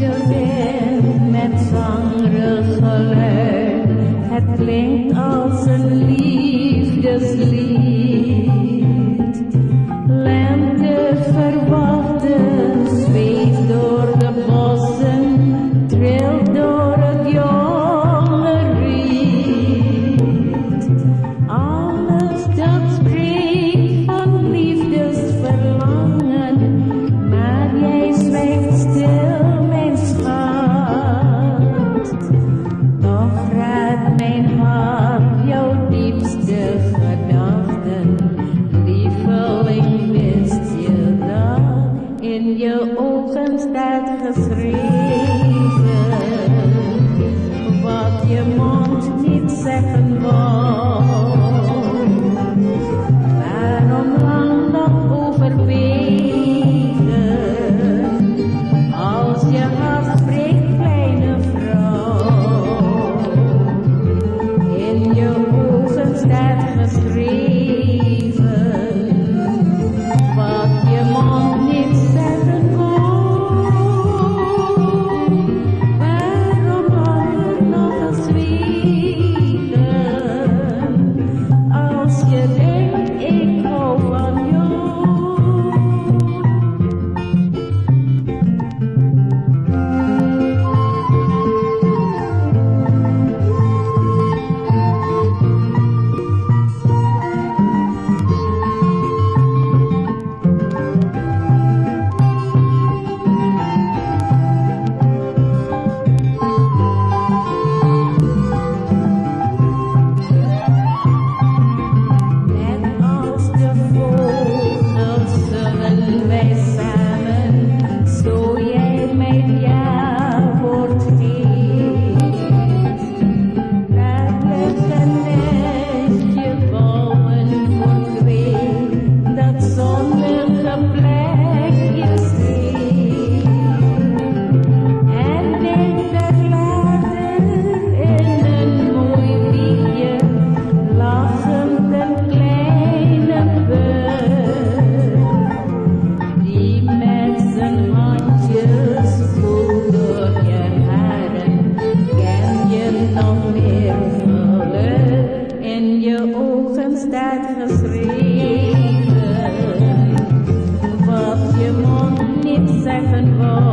Je bent met zangerig geluid. Het klinkt als een lied. falling is you know in your open, that has. Second vote.